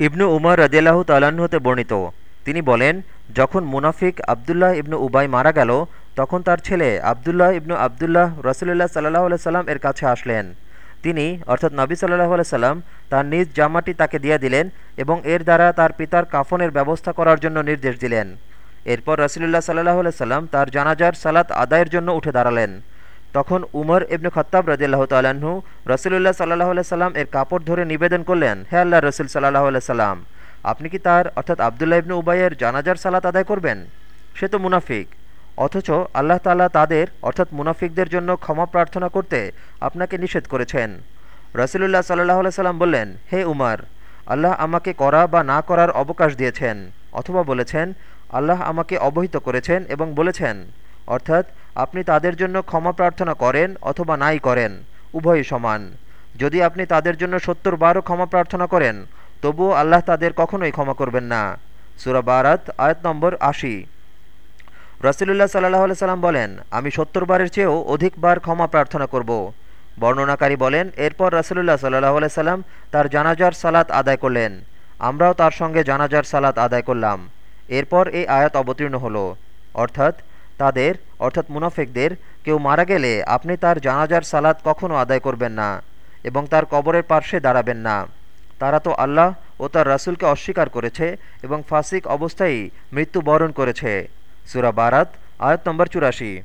ইবনু উমর রদিয়াল্লাহ তাল্লাহ্ন হতে বর্ণিত। তিনি বলেন, যখন মুনাফিক আবদুল্লাহ ইবনু উবাই মারা গেল, তখন তার ছেলে আবদুল্লাহ ইবনু আবদুল্লাহ রসুলুল্লাহ সাল্লাহ সাল্লাম এর কাছে আসলেন। তিনি, অর্থাৎ নবী সাল্লাহ সাল্লাম তার নিজ জামাটি তাকে দিয়ে দিলেন এবং এর দ্বারা তার পিতার কাফনের ব্যবস্থা করার জন্য নির্দেশ দিলেন। এরপর রসুলুল্লাহ সাল্লাহ সাল্লাম তার জানাজার সালাত আদায়ের জন্য উঠে দাঁড়ালেন। তখন উমর ইবনু খত্তাব রদিল্লাহ তাল্লাহ্ন রসুলুল্লাহ সাল্লাহ সাল্লাম এর কাপড় ধরে নিবেদন করলেন, হে আল্লাহ রসুল সাল্লাহ সাল্লাম, আপনি কি তার, অর্থাৎ আবদুল্লাহ ইবনু উবাইয়ের জানাজার সালাত আদায় করবেন? সে তো মুনাফিক। অথচ আল্লাহ তাল্লাহ তাদের, অর্থাৎ মুনাফিকদের জন্য ক্ষমা প্রার্থনা করতে আপনাকে নিষেধ করেছেন। রসুলুল্লাহ সাল্লাহ সাল্লাম বললেন, হে উমার, আল্লাহ আমাকে করা বা না করার অবকাশ দিয়েছেন, অথবা বলেছেন, আল্লাহ আমাকে অবহিত করেছেন এবং বলেছেন, অর্থাৎ আপনি তাদের জন্য ক্ষমা প্রার্থনা করেন অথবা নাই করেন, উভয়ই সমান। যদি আপনি তাদের জন্য সত্তর বারও ক্ষমা প্রার্থনা করেন, তবুও আল্লাহ তাদের কখনোই ক্ষমা করবেন না। সুরা বারাত, আয়াত নম্বর আশি। রসুলুল্লাহ সাল্লাহ সাল্লাম বলেন, আমি সত্তর বারের চেয়েও অধিকবার ক্ষমা প্রার্থনা করব। বর্ণনাকারী বলেন, এরপর রসুলুল্লাহ সাল্লাহ সাল্লাম তার জানাজার সালাত আদায় করলেন। আমরাও তার সঙ্গে জানাজার সালাত আদায় করলাম। এরপর এই আয়াত অবতীর্ণ হলো। অর্থাৎ তাদের, অর্থাৎ মুনাফেকদের, কেউ মারা গেলে আপনি তার জানাজার সালাত কখনও আদায় করবেন না এবং তার কবরের পার্শ্বে দাঁড়াবেন না। তারা তো আল্লাহ ও তার রাসুলকে অস্বীকার করেছে এবং ফাসিক অবস্থায় মৃত্যুবরণ করেছে। সুরা বারাত, আয়াত নম্বর চুরাশি।